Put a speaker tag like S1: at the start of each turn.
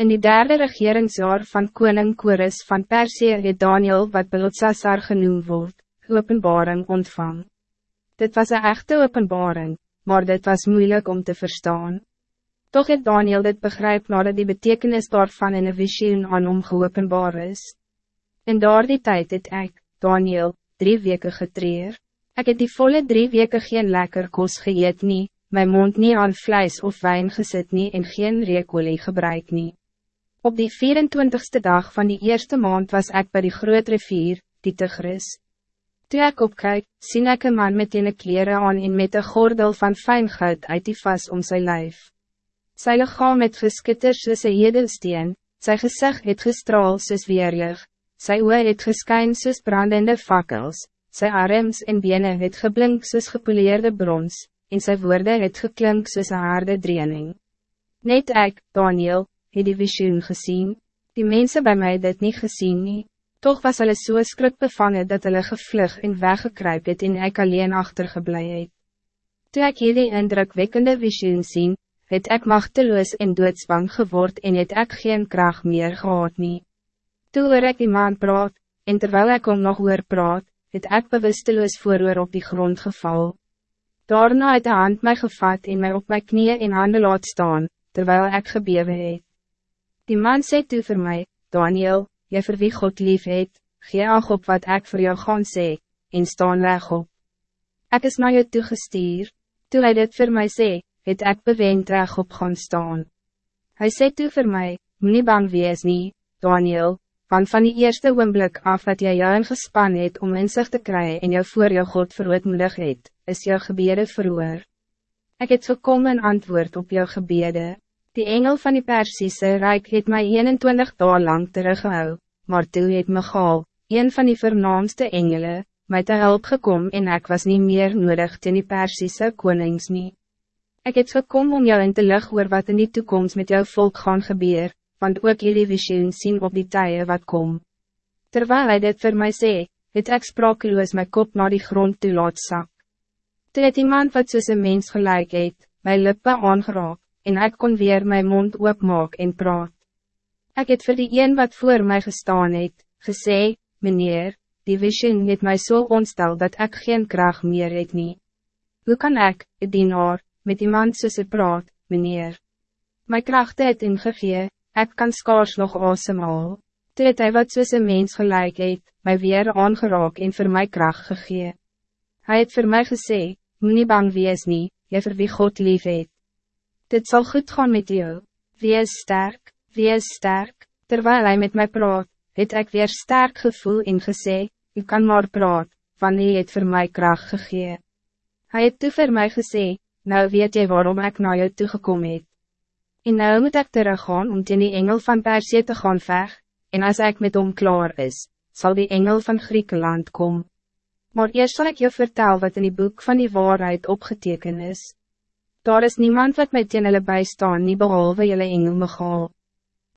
S1: In die derde regeringsjaar van koning Kores van Persie het Daniel, wat Belotsassar genoemd wordt, openbaring ontvang. Dit was een echte openbaring, maar dit was moeilijk om te verstaan. Toch het Daniel dit begrijp nadat die betekenis daarvan in een visioen aan hom geopenbaar is. In daar die tijd het ek, Daniel, drie weken getreer. Ik het die volle drie weken geen lekker kos geëet nie, my mond niet aan vlees of wijn gezet nie en geen reekolie gebruik nie. Op die 24ste dag van die eerste maand was ik bij die groot rivier, die Tigris. Toe ek opkyk, sien ek een man met een kleren aan en met een gordel van fijn goud uit die vas om zijn lijf. Sy lichaam met geskitter soos een hedelsteen, sy gezicht het gestraal soos weerlig, sy oor het geskyn soos brandende fakkels, sy arms en bene het geblink soos gepoleerde brons, en sy woorde het geklink soos een harde driening. Net ek, Daniel, het die visioen gezien. Die mensen bij mij dit niet gezien nie. Toch was hulle so skrik bevangen dat hulle gevlug en weggekruip het en ek alleen achtergeblij het. Toe ek hierdie indrukwekkende visioen sien, het ek machteloos en doodsbang geword en het ek geen kracht meer gehad nie. Toe hoor ek die man praat, en terwijl ek om nog hoor praat, het ek bewusteloos vooroor op die grond geval. Daarna het de hand mij gevat en mij op mijn knieën in handen laat staan, terwijl ik gebewe het. Die man zei toe voor mij, Daniel, jy vir wie God lief het, gee ag op wat ik voor jou gaan sê, en staan weg op. Ek is naar jou toegestuur, toe hy dit vir my sê, het ek bewend reg op gaan staan. Hij sê toe vir my, nie bang wees nie, Daniel, want van die eerste oomblik af dat jy jou ingespan het om inzicht te krijgen en jou voor jou God verootmoedig het, is jou gebede verhoor. Ik het gekomen antwoord op jou gebede. Die engel van die Persische Rijk het mij 21 dagen lang teruggehou, maar toe het Michaal, een van die vernaamste engelen, mij te help gekom en ik was niet meer nodig ten die Persische konings nie. Ek het gekom om jou in te lig oor wat in die toekomst met jou volk gaan gebeur, want ook jullie visioen zien op die tye wat kom. Terwijl hij dit voor mij sê, het ek sprakeloos my kop naar die grond toe laat sak. Toe het iemand wat soos een mens gelijk het, my lippe aangeraak, en ik kon weer mijn mond oopmaak en praat. Ik het voor die een wat voor mij gestaan het, gesê, meneer, die vision het mij zo so ontstel dat ik geen kracht meer het nie. Hoe kan ik, het dienaar, met iemand soos het praat, meneer? My kracht het ingegee, ik kan skaars nog asemhaal. Toe het hy wat soos een mens gelijk het, my weer aangeraak en voor my kracht gegee. Hij het voor mij gesê, moet nie bang wees nie, jy vir wie God lief het. Dit zal goed gaan met jou. Wees sterk, wees sterk. Terwijl hij met mij praat, het ik weer sterk gevoel in gesê, u kan maar praat, wanneer het voor mij kracht gegee. Hij het toe vir my gesê, nou weet jy waarom ik naar jou toegekomen het. En nou moet ik teruggaan om teen die engel van Persie te gaan veg, en als ik met hom klaar is, zal die engel van Griekenland komen. Maar eerst zal ik je vertellen wat in die boek van die waarheid opgeteken is. Daar is niemand wat met teen hulle bijstaan nie behalwe julle engel Michael.